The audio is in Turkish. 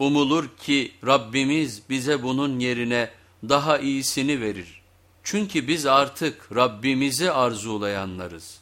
Umulur ki Rabbimiz bize bunun yerine daha iyisini verir. Çünkü biz artık Rabbimizi arzulayanlarız.